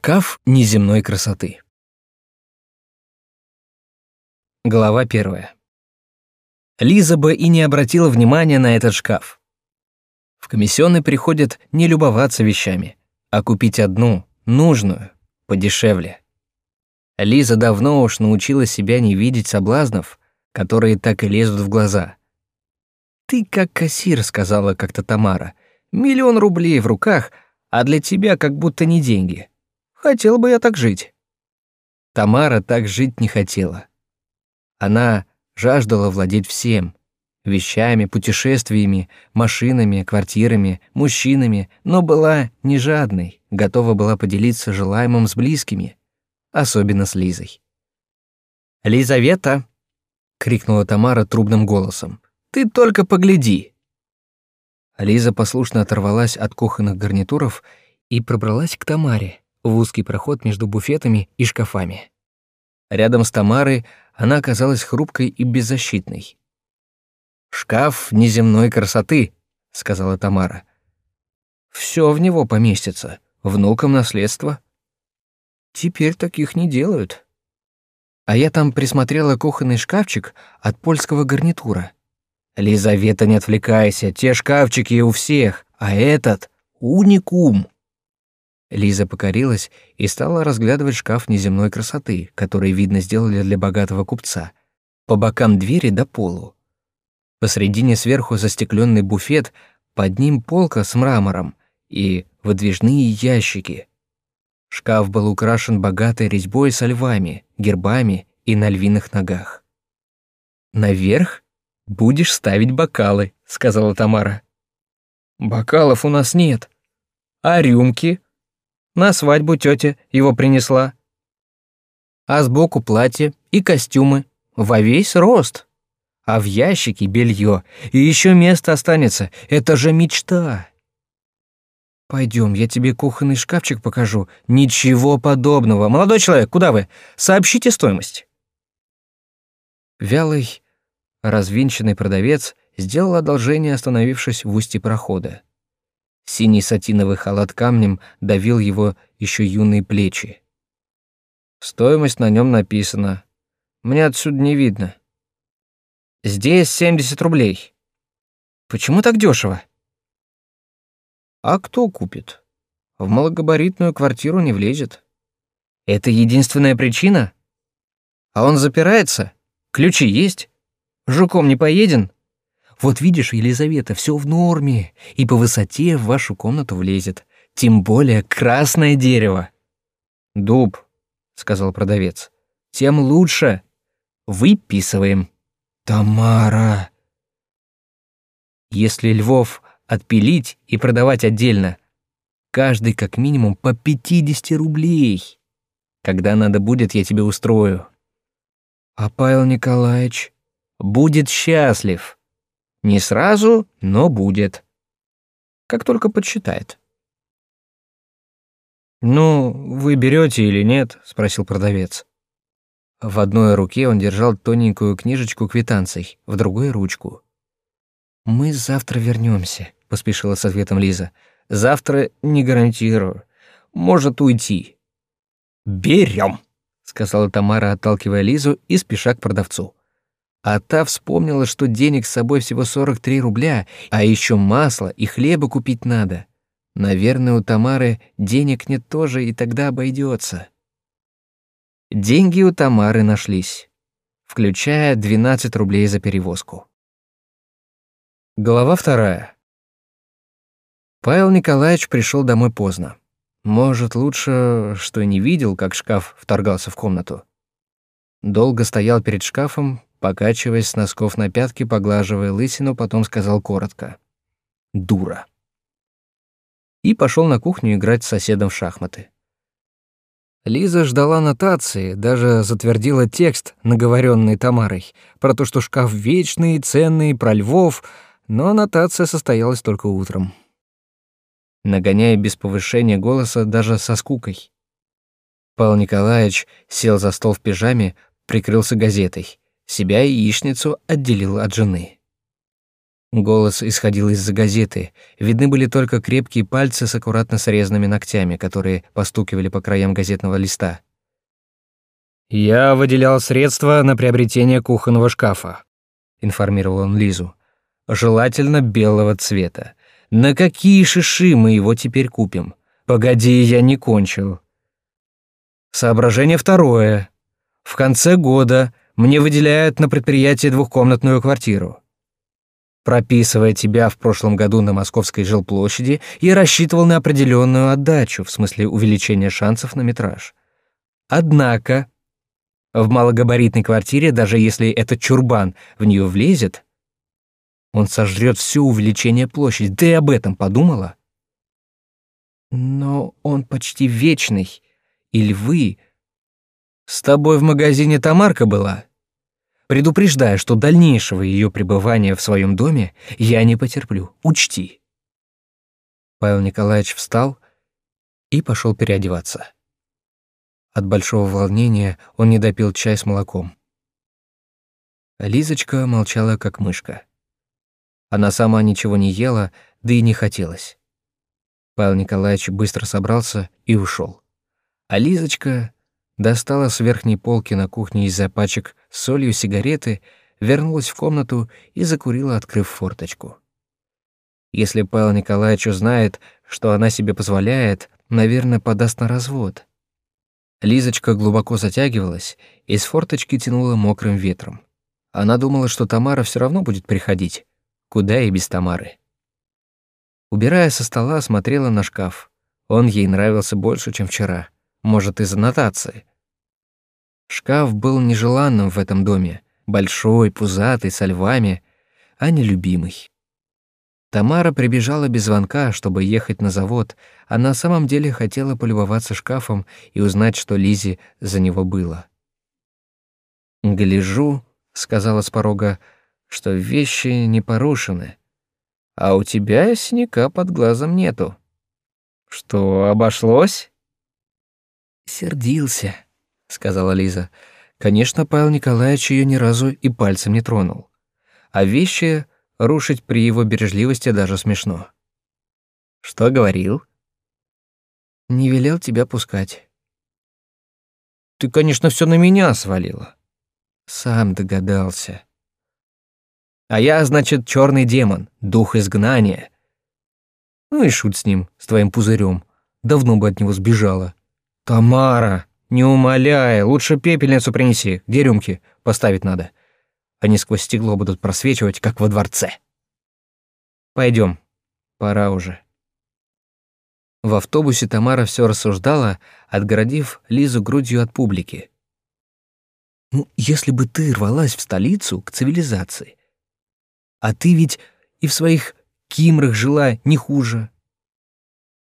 Шкаф неземной красоты. Глава первая. Лиза бы и не обратила внимания на этот шкаф. В комиссионный приходят не любоваться вещами, а купить одну, нужную, подешевле. Лиза давно уж научила себя не видеть соблазнов, которые так и лезут в глаза. «Ты как кассир», — сказала как-то Тамара. «Миллион рублей в руках, а для тебя как будто не деньги». Хотел бы я так жить. Тамара так жить не хотела. Она жаждала владеть всем — вещами, путешествиями, машинами, квартирами, мужчинами, но была не жадной, готова была поделиться желаемым с близкими, особенно с Лизой. «Лизавета!» — крикнула Тамара трубным голосом. «Ты только погляди!» Лиза послушно оторвалась от кухонных гарнитуров и пробралась к Тамаре в узкий проход между буфетами и шкафами. Рядом с Тамарой она оказалась хрупкой и беззащитной. «Шкаф неземной красоты», — сказала Тамара. «Всё в него поместится, внукам наследство». «Теперь таких не делают». А я там присмотрела кухонный шкафчик от польского гарнитура. «Лизавета, не отвлекайся, те шкафчики у всех, а этот — уникум». Лиза покорилась и стала разглядывать шкаф неземной красоты, который, видно, сделали для богатого купца. По бокам двери до полу. Посредине сверху застекленный буфет, под ним полка с мрамором и выдвижные ящики. Шкаф был украшен богатой резьбой со львами, гербами и на львиных ногах. «Наверх будешь ставить бокалы», — сказала Тамара. «Бокалов у нас нет. А рюмки?» На свадьбу тетя его принесла. А сбоку платье и костюмы во весь рост. А в ящике белье, и еще место останется. Это же мечта. Пойдем, я тебе кухонный шкафчик покажу. Ничего подобного. Молодой человек, куда вы? Сообщите стоимость. Вялый, развинченный продавец сделал одолжение, остановившись в устье прохода. Синий сатиновый халат камнем давил его еще юные плечи. Стоимость на нем написана. Мне отсюда не видно. Здесь 70 рублей. Почему так дешево? А кто купит? В малогабаритную квартиру не влезет. Это единственная причина? А он запирается? Ключи есть? Жуком не поеден? Вот видишь, Елизавета, все в норме, и по высоте в вашу комнату влезет. Тем более красное дерево. Дуб, сказал продавец. Тем лучше. Выписываем. Тамара. Если львов отпилить и продавать отдельно, каждый как минимум по 50 рублей. Когда надо будет, я тебе устрою. А Павел Николаевич будет счастлив. Не сразу, но будет. Как только подсчитает. «Ну, вы берете или нет?» — спросил продавец. В одной руке он держал тоненькую книжечку квитанций, в другой — ручку. «Мы завтра вернемся, поспешила с ответом Лиза. «Завтра не гарантирую. Может уйти». «Берем», — сказала Тамара, отталкивая Лизу и спеша к продавцу. А та вспомнила, что денег с собой всего 43 рубля, а еще масло и хлеба купить надо. Наверное, у Тамары денег нет тоже, и тогда обойдется. Деньги у Тамары нашлись, включая 12 рублей за перевозку. Глава вторая. Павел Николаевич пришел домой поздно. Может, лучше, что не видел, как шкаф вторгался в комнату. Долго стоял перед шкафом, покачиваясь с носков на пятки, поглаживая лысину, потом сказал коротко: "Дура". И пошел на кухню играть с соседом в шахматы. Лиза ждала нотации, даже затвердила текст, наговоренный Тамарой, про то, что шкаф вечный, ценный, про львов, но нотация состоялась только утром. Нагоняя без повышения голоса даже со скукой. Павел Николаевич сел за стол в пижаме, прикрылся газетой. Себя и яичницу отделил от жены. Голос исходил из-за газеты. Видны были только крепкие пальцы с аккуратно срезанными ногтями, которые постукивали по краям газетного листа. «Я выделял средства на приобретение кухонного шкафа», — информировал он Лизу. «Желательно белого цвета. На какие шиши мы его теперь купим? Погоди, я не кончил». Соображение второе. В конце года мне выделяют на предприятие двухкомнатную квартиру. Прописывая тебя в прошлом году на московской жилплощади, я рассчитывал на определенную отдачу, в смысле увеличения шансов на метраж. Однако, в малогабаритной квартире, даже если этот чурбан в нее влезет, он сожрет все увеличение площади. Ты об этом подумала? Но он почти вечный, и львы... С тобой в магазине Тамарка была? Предупреждая, что дальнейшего ее пребывания в своем доме я не потерплю. Учти. Павел Николаевич встал и пошел переодеваться. От большого волнения он не допил чай с молоком. Лизочка молчала, как мышка. Она сама ничего не ела, да и не хотелось. Павел Николаевич быстро собрался и ушел. А Лизочка достала с верхней полки на кухне из-за пачек солью сигареты, вернулась в комнату и закурила, открыв форточку. Если Павел Николаевич узнает, что она себе позволяет, наверное, подаст на развод. Лизочка глубоко затягивалась, и с форточки тянула мокрым ветром. Она думала, что Тамара все равно будет приходить. Куда и без Тамары. Убирая со стола, смотрела на шкаф. Он ей нравился больше, чем вчера. Может, из аннотации. Шкаф был нежеланным в этом доме, большой, пузатый, со львами, а не любимый. Тамара прибежала без звонка, чтобы ехать на завод, а на самом деле хотела полюбоваться шкафом и узнать, что Лизе за него было. «Гляжу», — сказала с порога, — «что вещи не порушены, а у тебя синяка под глазом нету». «Что, обошлось?» «Сердился», — сказала Лиза. Конечно, Павел Николаевич ее ни разу и пальцем не тронул. А вещи рушить при его бережливости даже смешно. «Что говорил?» «Не велел тебя пускать». «Ты, конечно, все на меня свалила». «Сам догадался». «А я, значит, черный демон, дух изгнания». «Ну и шут с ним, с твоим пузырем. Давно бы от него сбежала». «Тамара!» «Не умоляй, лучше пепельницу принеси, где рюмки? Поставить надо. Они сквозь стекло будут просвечивать, как во дворце». Пойдем, пора уже». В автобусе Тамара все рассуждала, отгородив Лизу грудью от публики. «Ну, если бы ты рвалась в столицу, к цивилизации. А ты ведь и в своих кимрах жила не хуже».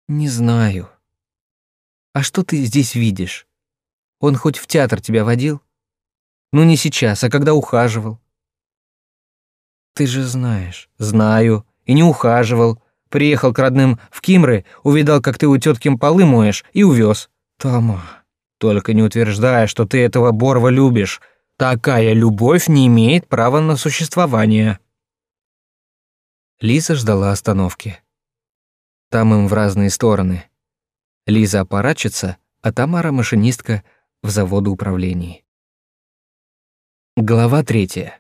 «Не знаю. А что ты здесь видишь?» Он хоть в театр тебя водил? Ну не сейчас, а когда ухаживал. Ты же знаешь. Знаю. И не ухаживал. Приехал к родным в Кимры, увидал, как ты у тетки полы моешь, и увез. Тома, только не утверждай, что ты этого Борова любишь. Такая любовь не имеет права на существование. Лиза ждала остановки. Там им в разные стороны. Лиза аппаратчица, а Тамара машинистка — в заводоуправлении. Глава третья.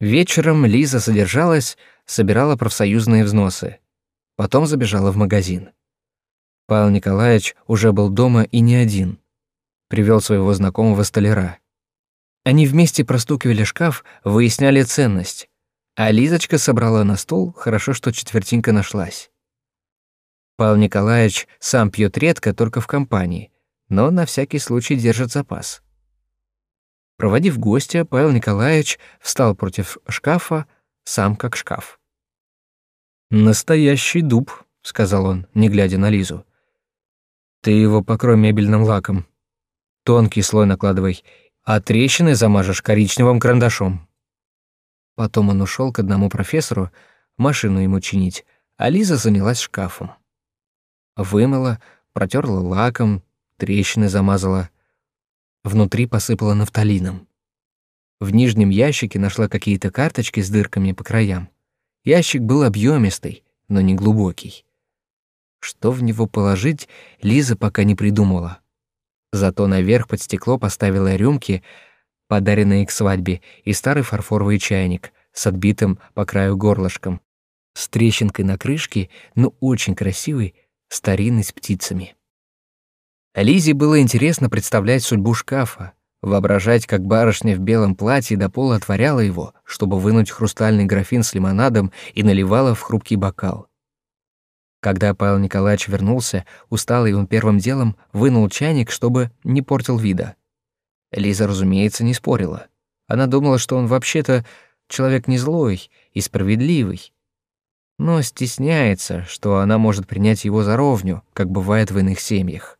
Вечером Лиза содержалась, собирала профсоюзные взносы. Потом забежала в магазин. Павел Николаевич уже был дома и не один. Привел своего знакомого столяра. Они вместе простукивали шкаф, выясняли ценность. А Лизочка собрала на стол, хорошо, что четвертинка нашлась. Павел Николаевич сам пьет редко, только в компании, но на всякий случай держит запас. Проводив гостя, Павел Николаевич встал против шкафа, сам как шкаф. «Настоящий дуб», — сказал он, не глядя на Лизу. «Ты его покрой мебельным лаком. Тонкий слой накладывай, а трещины замажешь коричневым карандашом». Потом он ушел к одному профессору машину ему чинить, а Лиза занялась шкафом. Вымыла, протерла лаком, трещины замазала. Внутри посыпала нафталином. В нижнем ящике нашла какие-то карточки с дырками по краям. Ящик был объемистый, но не глубокий. Что в него положить, Лиза пока не придумала. Зато наверх под стекло поставила рюмки, подаренные к свадьбе, и старый фарфоровый чайник с отбитым по краю горлышком, с трещинкой на крышке, но очень красивый, старинный с птицами. Лизе было интересно представлять судьбу шкафа, воображать, как барышня в белом платье до пола отворяла его, чтобы вынуть хрустальный графин с лимонадом и наливала в хрупкий бокал. Когда Павел Николаевич вернулся, усталый он первым делом вынул чайник, чтобы не портил вида. Лиза, разумеется, не спорила. Она думала, что он вообще-то человек не злой и справедливый, но стесняется, что она может принять его за ровню, как бывает в иных семьях.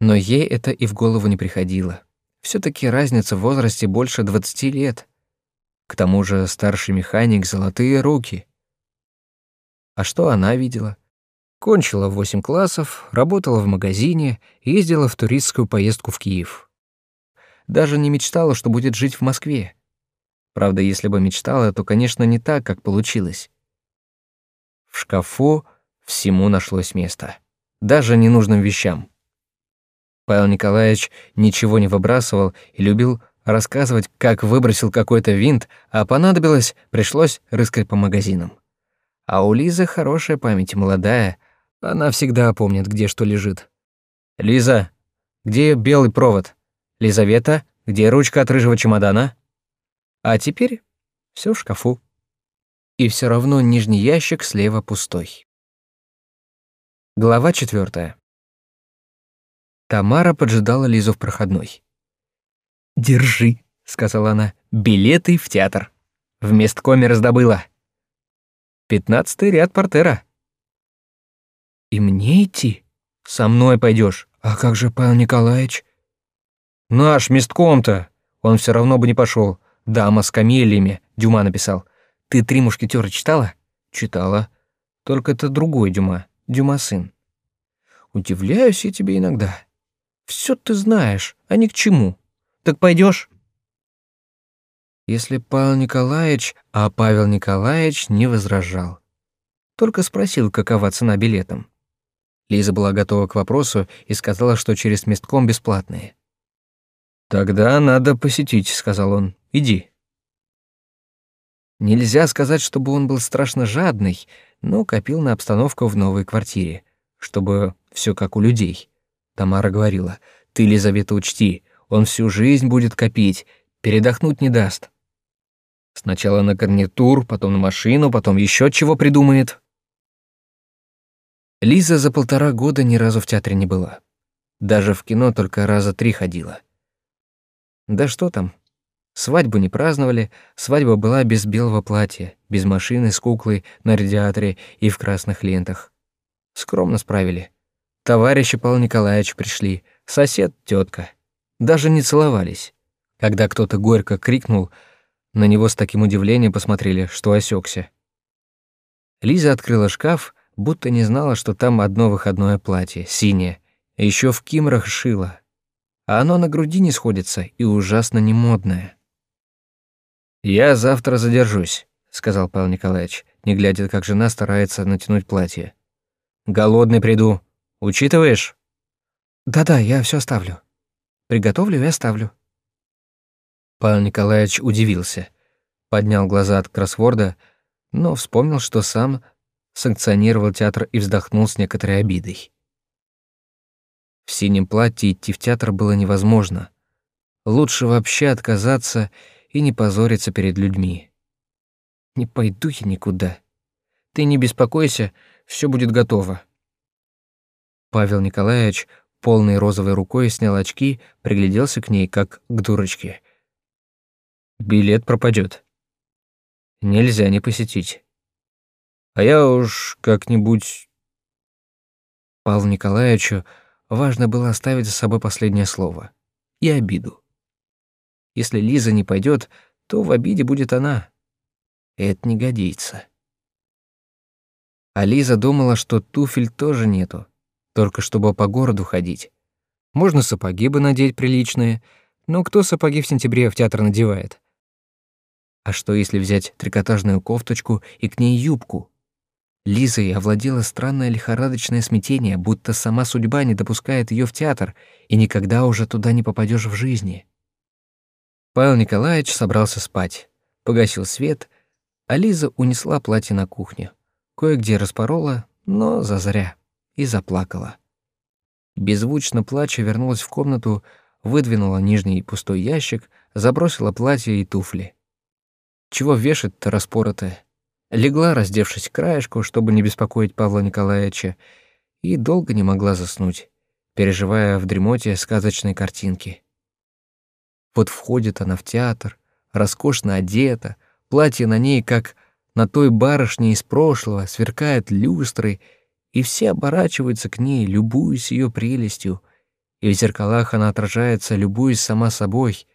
Но ей это и в голову не приходило. все таки разница в возрасте больше 20 лет. К тому же старший механик — золотые руки. А что она видела? Кончила в 8 классов, работала в магазине, ездила в туристскую поездку в Киев. Даже не мечтала, что будет жить в Москве. Правда, если бы мечтала, то, конечно, не так, как получилось. В шкафу всему нашлось место. Даже ненужным вещам. Павел Николаевич ничего не выбрасывал и любил рассказывать, как выбросил какой-то винт, а понадобилось, пришлось рыскать по магазинам. А у Лизы хорошая память, молодая, она всегда помнит, где что лежит. «Лиза, где белый провод? Лизавета, где ручка от рыжего чемодана?» А теперь все в шкафу. И все равно нижний ящик слева пустой. Глава четвертая. Тамара поджидала Лизу в проходной. «Держи», — сказала она, — «билеты в театр. В месткоме раздобыла. Пятнадцатый ряд портера». «И мне идти? Со мной пойдешь. А как же Павел Николаевич?» «Наш местком-то. Он все равно бы не пошел. Дама с камелиями», — Дюма написал. «Ты «Три мушкетера» читала?» «Читала. Только это другой Дюма, Дюма сын». «Удивляюсь я тебе иногда. Все ты знаешь, а ни к чему. Так пойдешь? Если Павел Николаевич, а Павел Николаевич не возражал. Только спросил, какова цена билетам. Лиза была готова к вопросу и сказала, что через местком бесплатные. «Тогда надо посетить», — сказал он. «Иди». Нельзя сказать, чтобы он был страшно жадный, но копил на обстановку в новой квартире, чтобы все как у людей. Тамара говорила, «Ты, Лизавета, учти, он всю жизнь будет копить, передохнуть не даст. Сначала на гарнитур, потом на машину, потом еще чего придумает». Лиза за полтора года ни разу в театре не была. Даже в кино только раза три ходила. Да что там, свадьбу не праздновали, свадьба была без белого платья, без машины с куклой на радиаторе и в красных лентах. Скромно справили. Товарищи Павла Николаевич пришли, сосед, тетка. Даже не целовались. Когда кто-то горько крикнул, на него с таким удивлением посмотрели, что осекся. Лиза открыла шкаф, будто не знала, что там одно выходное платье, синее, еще в кимрах шила. А оно на груди не сходится и ужасно немодное. «Я завтра задержусь», — сказал Павел Николаевич, не глядя, как жена старается натянуть платье. «Голодный приду, Учитываешь? Да-да, я все оставлю. Приготовлю и оставлю. Павел Николаевич удивился, поднял глаза от кроссворда, но вспомнил, что сам санкционировал театр и вздохнул с некоторой обидой. В синем платье идти в театр было невозможно. Лучше вообще отказаться и не позориться перед людьми. Не пойду я никуда. Ты не беспокойся, все будет готово. Павел Николаевич, полной розовой рукой, снял очки, пригляделся к ней, как к дурочке. «Билет пропадет. Нельзя не посетить. А я уж как-нибудь...» Павлу Николаевичу важно было оставить за собой последнее слово и обиду. Если Лиза не пойдет, то в обиде будет она. Это не годится. А Лиза думала, что туфель тоже нету только чтобы по городу ходить. Можно сапоги бы надеть приличные, Но кто сапоги в сентябре в театр надевает? А что, если взять трикотажную кофточку и к ней юбку? Лизой овладело странное лихорадочное смятение, будто сама судьба не допускает ее в театр, и никогда уже туда не попадешь в жизни. Павел Николаевич собрался спать, погасил свет, а Лиза унесла платье на кухню. Кое-где распорола, но зазря, и заплакала. Беззвучно плача вернулась в комнату, выдвинула нижний пустой ящик, забросила платье и туфли. Чего вешать-то распоротое? Легла, раздевшись краешку, чтобы не беспокоить Павла Николаевича, и долго не могла заснуть, переживая в дремоте сказочной картинки. Вот входит она в театр, роскошно одета, платье на ней, как на той барышне из прошлого, сверкает люстрой, и все оборачиваются к ней, любуясь ее прелестью, и в зеркалах она отражается, любуясь сама собой,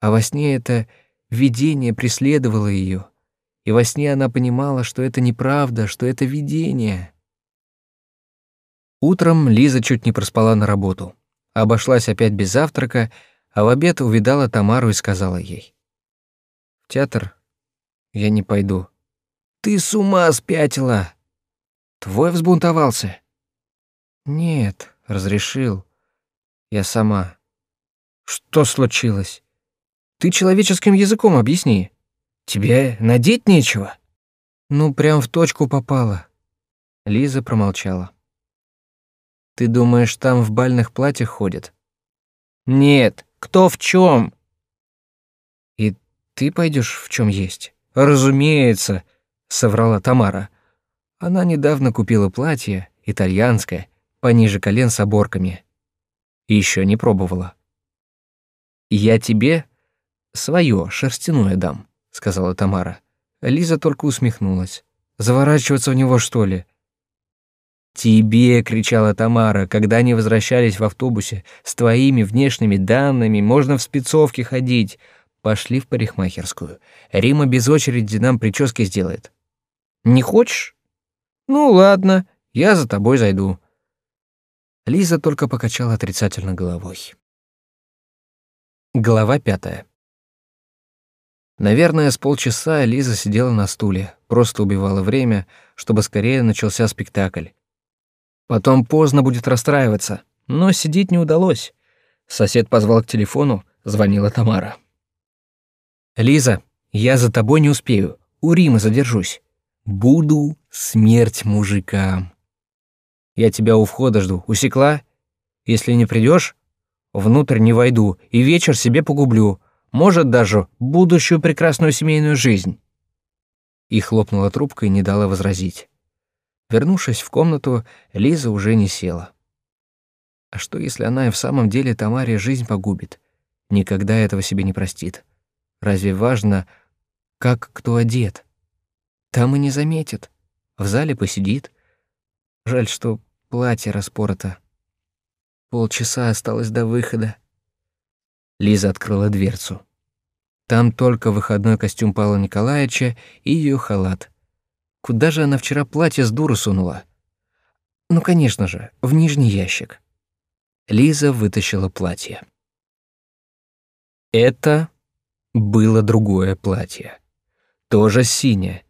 а во сне это видение преследовало ее, и во сне она понимала, что это неправда, что это видение. Утром Лиза чуть не проспала на работу, обошлась опять без завтрака, а в обед увидала Тамару и сказала ей. «В театр я не пойду». «Ты с ума спятила!» «Твой взбунтовался?» «Нет, разрешил. Я сама». «Что случилось? Ты человеческим языком объясни. Тебе надеть нечего?» «Ну, прям в точку попала». Лиза промолчала. «Ты думаешь, там в бальных платьях ходят?» «Нет, кто в чем? «И ты пойдешь в чем есть?» «Разумеется», — соврала Тамара. Она недавно купила платье, итальянское, пониже колен с оборками. Еще не пробовала. «Я тебе свое шерстяное дам», — сказала Тамара. Лиза только усмехнулась. «Заворачиваться в него, что ли?» «Тебе!» — кричала Тамара, когда они возвращались в автобусе. «С твоими внешними данными можно в спецовке ходить. Пошли в парикмахерскую. Рима без очереди нам прически сделает». «Не хочешь?» «Ну ладно, я за тобой зайду». Лиза только покачала отрицательно головой. Глава пятая. Наверное, с полчаса Лиза сидела на стуле, просто убивала время, чтобы скорее начался спектакль. Потом поздно будет расстраиваться, но сидеть не удалось. Сосед позвал к телефону, звонила Тамара. «Лиза, я за тобой не успею, у Рима задержусь. Буду смерть мужикам. Я тебя у входа жду, усекла? Если не придешь, внутрь не войду и вечер себе погублю, может, даже будущую прекрасную семейную жизнь». И хлопнула трубкой не дала возразить. Вернувшись в комнату, Лиза уже не села. А что, если она и в самом деле Тамаре жизнь погубит? Никогда этого себе не простит. Разве важно, как кто одет? Там и не заметит. В зале посидит. Жаль, что платье распорото. Полчаса осталось до выхода. Лиза открыла дверцу. Там только выходной костюм Павла Николаевича и ее халат. Куда же она вчера платье с дуру сунула? Ну, конечно же, в нижний ящик. Лиза вытащила платье. Это было другое платье. Тоже синее.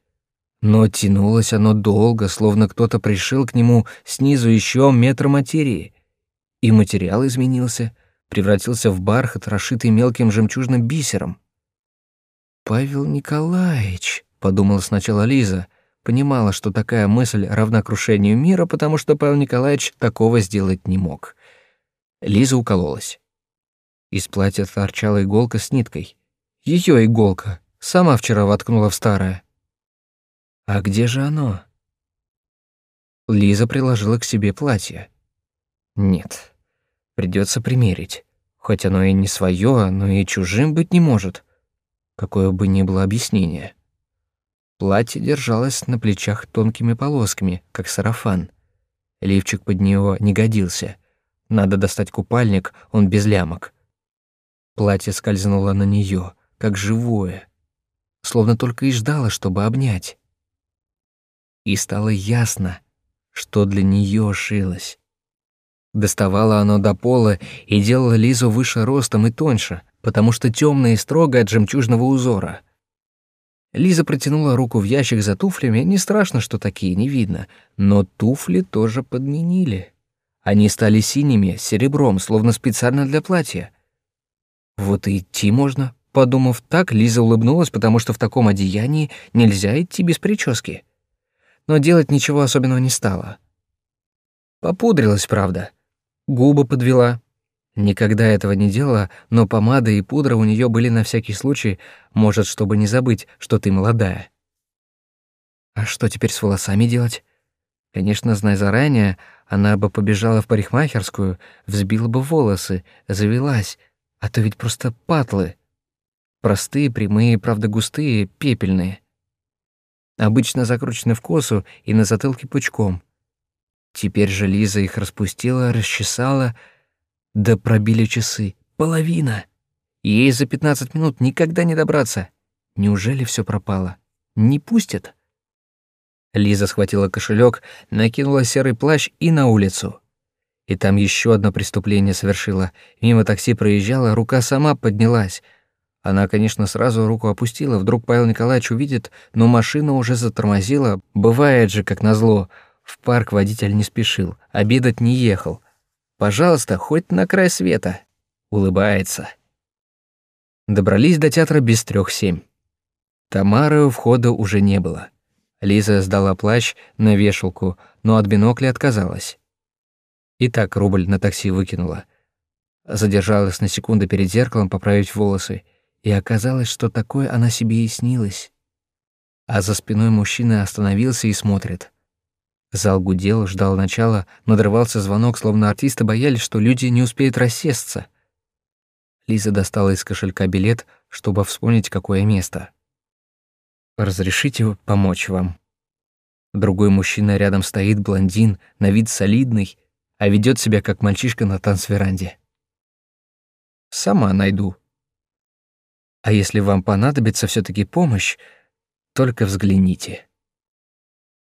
Но тянулось оно долго, словно кто-то пришил к нему снизу еще метр материи. И материал изменился, превратился в бархат, расшитый мелким жемчужным бисером. «Павел Николаевич», — подумала сначала Лиза, Понимала, что такая мысль равна крушению мира, потому что Павел Николаевич такого сделать не мог. Лиза укололась. Из платья торчала иголка с ниткой. Ее иголка. Сама вчера воткнула в старое. А где же оно? Лиза приложила к себе платье. Нет, придется примерить. Хоть оно и не свое, но и чужим быть не может. Какое бы ни было объяснение. Платье держалось на плечах тонкими полосками, как сарафан. Лифчик под него не годился. Надо достать купальник, он без лямок. Платье скользнуло на нее, как живое, словно только и ждало, чтобы обнять. И стало ясно, что для нее шилось. Доставало оно до пола и делало Лизу выше ростом и тоньше, потому что темное и строго от жемчужного узора. Лиза протянула руку в ящик за туфлями, не страшно, что такие, не видно, но туфли тоже подменили. Они стали синими, серебром, словно специально для платья. Вот и идти можно, подумав так, Лиза улыбнулась, потому что в таком одеянии нельзя идти без прически. Но делать ничего особенного не стала. Попудрилась, правда — Губы подвела. Никогда этого не делала, но помада и пудра у нее были на всякий случай, может, чтобы не забыть, что ты молодая. А что теперь с волосами делать? Конечно, зная заранее, она бы побежала в парикмахерскую, взбила бы волосы, завелась, а то ведь просто патлы. Простые, прямые, правда густые, пепельные. Обычно закручены в косу и на затылке пучком. Теперь же Лиза их распустила, расчесала, да пробили часы. Половина. Ей за пятнадцать минут никогда не добраться. Неужели все пропало? Не пустят? Лиза схватила кошелек, накинула серый плащ и на улицу. И там еще одно преступление совершила. Мимо такси проезжала, рука сама поднялась. Она, конечно, сразу руку опустила, вдруг Павел Николаевич увидит, но машина уже затормозила. Бывает же, как назло. В парк водитель не спешил, обедать не ехал. Пожалуйста, хоть на край света. Улыбается. Добрались до театра без трех семь. Тамары у входа уже не было. Лиза сдала плащ на вешалку, но от бинокля отказалась. И так рубль на такси выкинула. Задержалась на секунду перед зеркалом поправить волосы, и оказалось, что такое она себе и снилось. А за спиной мужчина остановился и смотрит. Зал гудел, ждал начала, надрывался звонок, словно артисты боялись, что люди не успеют рассесться. Лиза достала из кошелька билет, чтобы вспомнить, какое место. «Разрешите помочь вам?» Другой мужчина рядом стоит, блондин, на вид солидный, а ведет себя как мальчишка на танцверанде. «Сама найду». «А если вам понадобится все таки помощь, только взгляните».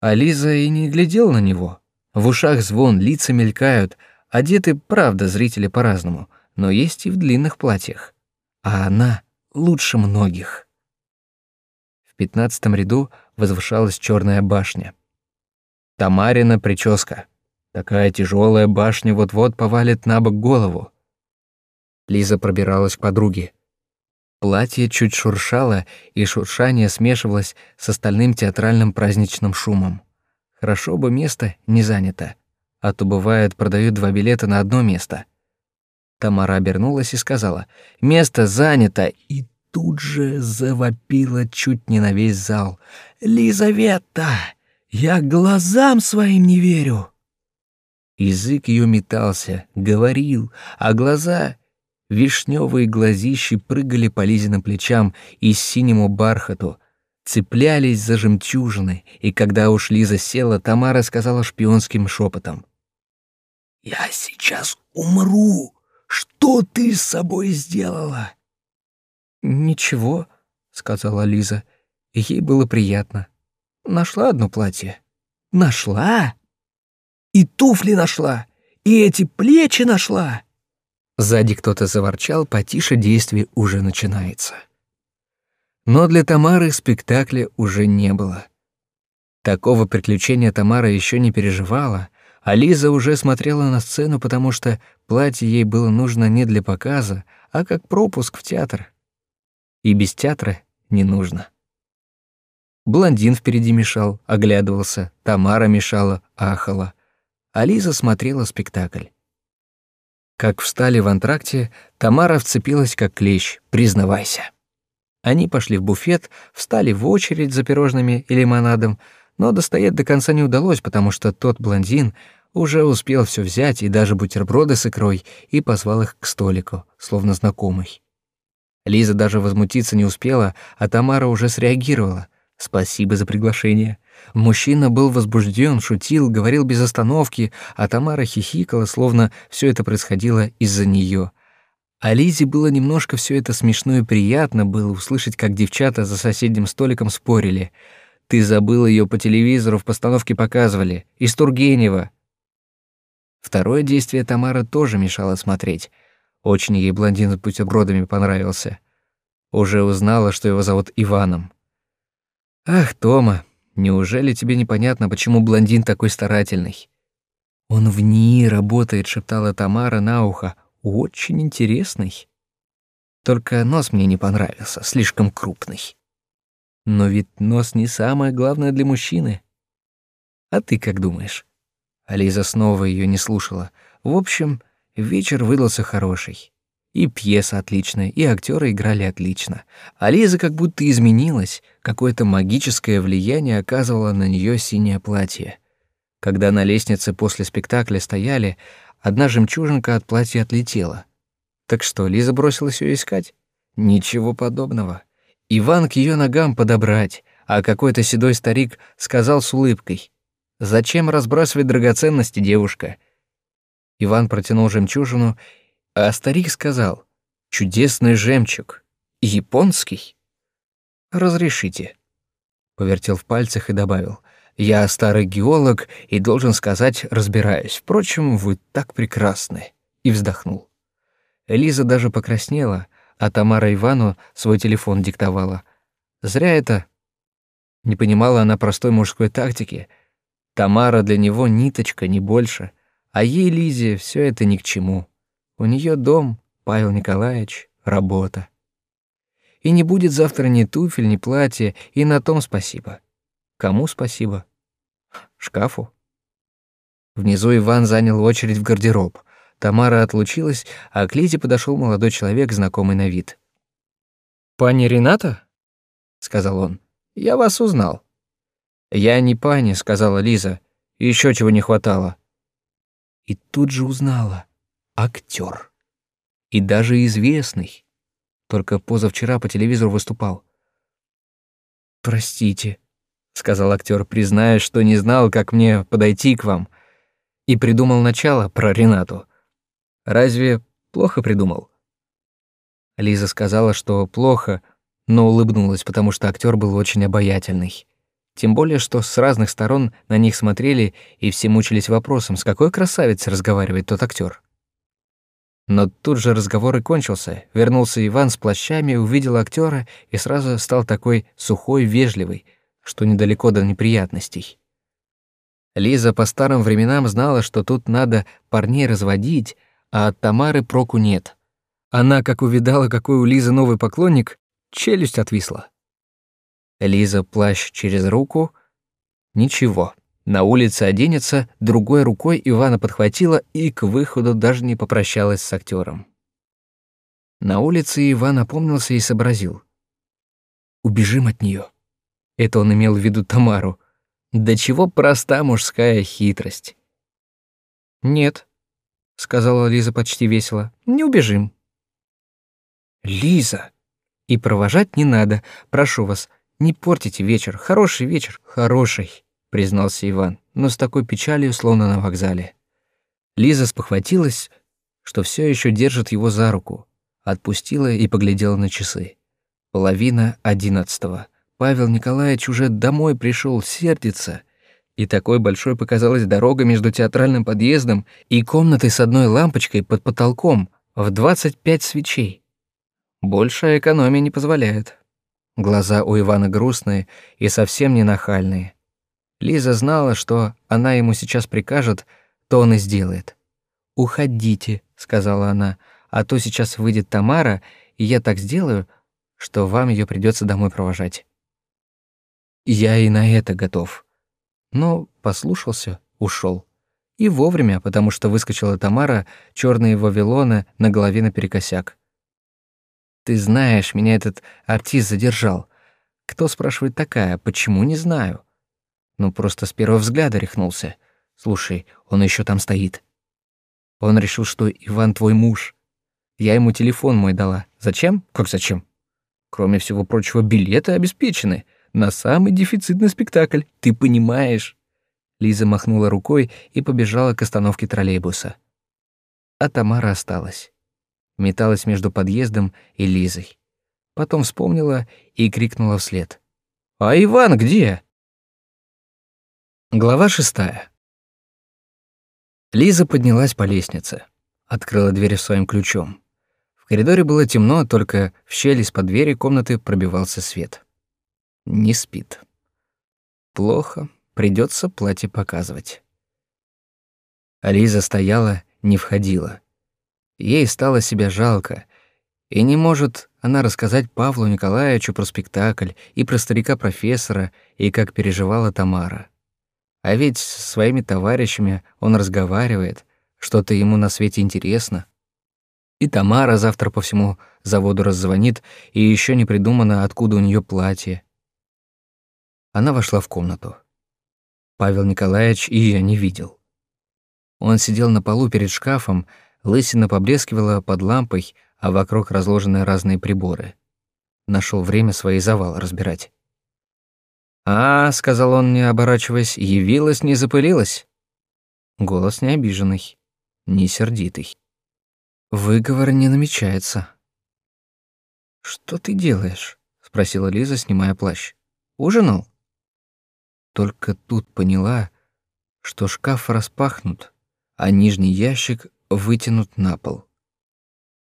А Лиза и не глядел на него. В ушах звон, лица мелькают, одеты, правда, зрители по-разному, но есть и в длинных платьях. А она лучше многих. В пятнадцатом ряду возвышалась черная башня. Тамарина прическа. Такая тяжелая башня вот-вот повалит на бок голову. Лиза пробиралась к подруге. Платье чуть шуршало, и шуршание смешивалось с остальным театральным праздничным шумом. Хорошо бы место не занято, а то бывает продают два билета на одно место. Тамара обернулась и сказала: "Место занято". И тут же завопила чуть не на весь зал: "Лизавета, я глазам своим не верю". Язык ее метался, говорил, а глаза Вишневые глазищи прыгали по Лизиным плечам и синему бархату, цеплялись за жемчужины, и когда уж Лиза села, Тамара сказала шпионским шепотом. «Я сейчас умру! Что ты с собой сделала?» «Ничего», — сказала Лиза, ей было приятно. «Нашла одно платье». «Нашла? И туфли нашла, и эти плечи нашла!» Сзади кто-то заворчал, потише действие уже начинается. Но для Тамары спектакля уже не было. Такого приключения Тамара еще не переживала, а Лиза уже смотрела на сцену, потому что платье ей было нужно не для показа, а как пропуск в театр. И без театра не нужно. Блондин впереди мешал, оглядывался, Тамара мешала, ахала, а Лиза смотрела спектакль. Как встали в антракте, Тамара вцепилась как клещ, признавайся. Они пошли в буфет, встали в очередь за пирожными и лимонадом, но достоять до конца не удалось, потому что тот блондин уже успел все взять и даже бутерброды с икрой и позвал их к столику, словно знакомый. Лиза даже возмутиться не успела, а Тамара уже среагировала. «Спасибо за приглашение. Мужчина был возбужден, шутил, говорил без остановки, а Тамара хихикала, словно все это происходило из-за нее. А Лизе было немножко все это смешно и приятно было услышать, как девчата за соседним столиком спорили. «Ты забыл ее по телевизору, в постановке показывали. Из Тургенева». Второе действие Тамара тоже мешало смотреть. Очень ей блондин с бутербродами понравился. Уже узнала, что его зовут Иваном. «Ах, Тома, неужели тебе непонятно, почему блондин такой старательный?» «Он в ней работает», — шептала Тамара на ухо. «Очень интересный». Только нос мне не понравился, слишком крупный. Но ведь нос не самое главное для мужчины. А ты как думаешь? Ализа снова ее не слушала. В общем, вечер выдался хороший. И пьеса отличная, и актеры играли отлично. Ализа как будто изменилась, какое-то магическое влияние оказывало на нее синее платье. Когда на лестнице после спектакля стояли, одна жемчужинка от платья отлетела. Так что, Лиза бросилась ее искать? Ничего подобного. Иван к ее ногам подобрать, а какой-то седой старик сказал с улыбкой: "Зачем разбрасывать драгоценности, девушка?" Иван протянул жемчужину, а старик сказал: "Чудесный жемчуг, японский. Разрешите?" Повертел в пальцах и добавил: "Я старый геолог и должен сказать, разбираюсь. Впрочем, вы так прекрасны." И вздохнул. Элиза даже покраснела, а Тамара Ивану свой телефон диктовала. Зря это. Не понимала она простой мужской тактики. Тамара для него ниточка, не больше, а ей, Лизе, все это ни к чему. У нее дом, Павел Николаевич, работа. И не будет завтра ни туфель, ни платья, и на том спасибо. Кому спасибо? Шкафу. Внизу Иван занял очередь в гардероб. Тамара отлучилась, а к Лизе подошел молодой человек, знакомый на вид. «Пани Рената?» — сказал он. «Я вас узнал». «Я не пани», — сказала Лиза. Еще чего не хватало». И тут же узнала. Актер. И даже известный. Только позавчера по телевизору выступал. «Простите», — сказал актер, признаясь, что не знал, как мне подойти к вам, и придумал начало про Ренату. Разве плохо придумал? Лиза сказала, что плохо, но улыбнулась, потому что актер был очень обаятельный. Тем более, что с разных сторон на них смотрели и все мучились вопросом, с какой красавицей разговаривает тот актер. Но тут же разговор и кончился. Вернулся Иван с плащами, увидел актера и сразу стал такой сухой, вежливый, что недалеко до неприятностей. Лиза по старым временам знала, что тут надо парней разводить, а от Тамары проку нет. Она, как увидала, какой у Лизы новый поклонник, челюсть отвисла. Лиза плащ через руку. Ничего. На улице оденется, другой рукой Ивана подхватила и к выходу даже не попрощалась с актером. На улице Иван опомнился и сообразил. «Убежим от нее. Это он имел в виду Тамару. Да чего проста мужская хитрость. «Нет», — сказала Лиза почти весело. «Не убежим». «Лиза!» «И провожать не надо. Прошу вас, не портите вечер. Хороший вечер, хороший», — признался Иван, но с такой печалью, словно на вокзале. Лиза спохватилась, что все еще держит его за руку, отпустила и поглядела на часы. Половина одиннадцатого. Павел Николаевич уже домой пришел, сердится. И такой большой показалась дорога между театральным подъездом и комнатой с одной лампочкой под потолком в 25 свечей. Большая экономия не позволяет. Глаза у Ивана грустные и совсем не нахальные. Лиза знала, что она ему сейчас прикажет, то он и сделает. «Уходите», — сказала она, «а то сейчас выйдет Тамара, и я так сделаю, что вам ее придется домой провожать». «Я и на это готов», но послушался, ушел. И вовремя, потому что выскочила Тамара, черные Вавилона на голове наперекосяк. «Ты знаешь, меня этот артист задержал. Кто, спрашивает, такая? Почему, не знаю. Ну, просто с первого взгляда рехнулся. Слушай, он еще там стоит. Он решил, что Иван твой муж. Я ему телефон мой дала. Зачем? Как зачем? Кроме всего прочего, билеты обеспечены на самый дефицитный спектакль, ты понимаешь?» Лиза махнула рукой и побежала к остановке троллейбуса. А Тамара осталась. Металась между подъездом и Лизой. Потом вспомнила и крикнула вслед. «А Иван где?» Глава шестая. Лиза поднялась по лестнице, открыла дверь своим ключом. В коридоре было темно, только в щели из-под двери комнаты пробивался свет. Не спит. Плохо, придется платье показывать. А стояла, не входила. Ей стало себя жалко, и не может она рассказать Павлу Николаевичу про спектакль и про старика-профессора, и как переживала Тамара. А ведь со своими товарищами он разговаривает, что-то ему на свете интересно. И Тамара завтра по всему заводу раззвонит, и еще не придумано, откуда у нее платье. Она вошла в комнату. Павел Николаевич ее не видел. Он сидел на полу перед шкафом, лысина поблескивала под лампой, а вокруг разложены разные приборы. Нашел время свои завалы разбирать. «А», — сказал он, не оборачиваясь, — «явилась, не запылилась». Голос не обиженный, не сердитый. Выговор не намечается. «Что ты делаешь?» — спросила Лиза, снимая плащ. «Ужинал?» Только тут поняла, что шкаф распахнут, а нижний ящик вытянут на пол.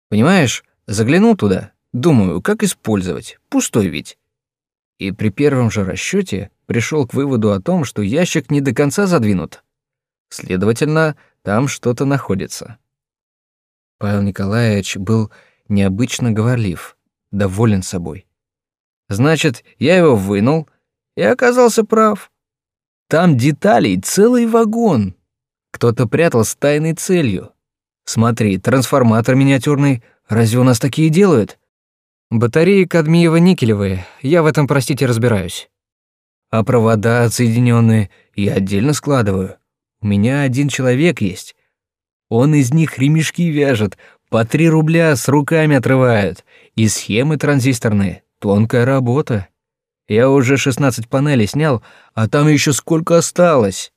Понимаешь, заглянул туда, думаю, как использовать, пустой ведь. И при первом же расчете пришел к выводу о том, что ящик не до конца задвинут. Следовательно, там что-то находится. Павел Николаевич был необычно говорлив, доволен собой. Значит, я его вынул и оказался прав. Там деталей целый вагон. Кто-то прятал с тайной целью. Смотри, трансформатор миниатюрный, разве у нас такие делают? Батареи кадмиево-никелевые, я в этом, простите, разбираюсь. А провода отсоединенные я отдельно складываю. У меня один человек есть. Он из них ремешки вяжет, по три рубля с руками отрывают. И схемы транзисторные, тонкая работа. Я уже 16 панелей снял, а там еще сколько осталось.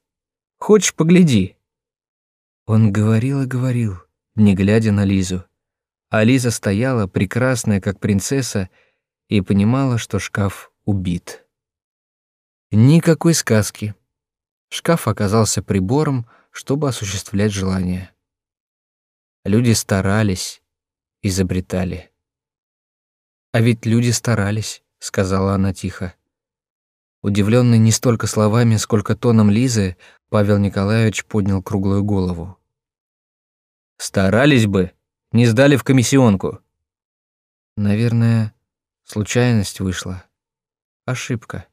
Хочешь, погляди. Он говорил и говорил, не глядя на Лизу. А Лиза стояла, прекрасная, как принцесса, и понимала, что шкаф убит. Никакой сказки. Шкаф оказался прибором, чтобы осуществлять желания. Люди старались, изобретали. «А ведь люди старались», — сказала она тихо. Удивленный не столько словами, сколько тоном Лизы, Павел Николаевич поднял круглую голову. «Старались бы, не сдали в комиссионку». «Наверное, случайность вышла. Ошибка».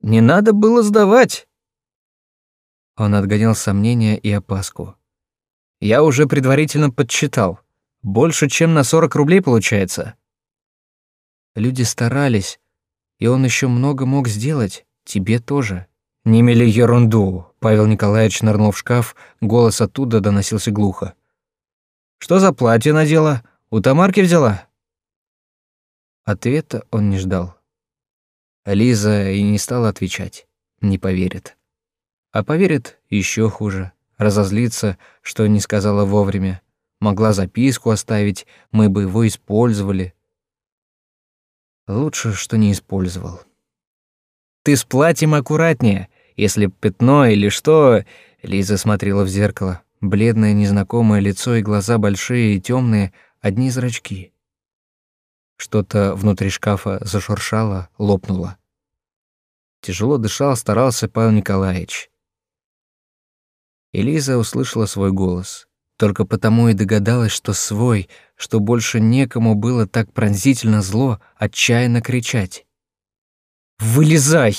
«Не надо было сдавать!» Он отгонял сомнения и опаску. «Я уже предварительно подсчитал. Больше, чем на 40 рублей получается». Люди старались, и он еще много мог сделать, тебе тоже. Не мели ерунду. Павел Николаевич нырнул в шкаф, голос оттуда доносился глухо. Что за платье надела? У Тамарки взяла? Ответа он не ждал. Лиза и не стала отвечать. Не поверит. А поверит еще хуже. Разозлится, что не сказала вовремя. Могла записку оставить, мы бы его использовали. Лучше, что не использовал. «Ты с платьем аккуратнее. Если пятно или что...» Лиза смотрела в зеркало. Бледное незнакомое лицо и глаза большие и темные, одни зрачки. Что-то внутри шкафа зашуршало, лопнуло. Тяжело дышал, старался Павел Николаевич. Элиза услышала свой голос. Только потому и догадалась, что свой, что больше некому было так пронзительно зло отчаянно кричать. «Вылезай!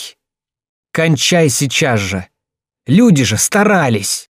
Кончай сейчас же! Люди же старались!»